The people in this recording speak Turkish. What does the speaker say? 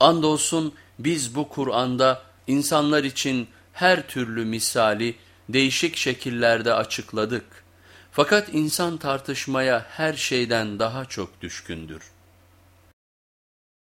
Andolsun biz bu Kur'an'da insanlar için her türlü misali değişik şekillerde açıkladık. Fakat insan tartışmaya her şeyden daha çok düşkündür.